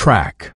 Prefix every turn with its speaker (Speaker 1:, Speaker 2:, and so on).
Speaker 1: track.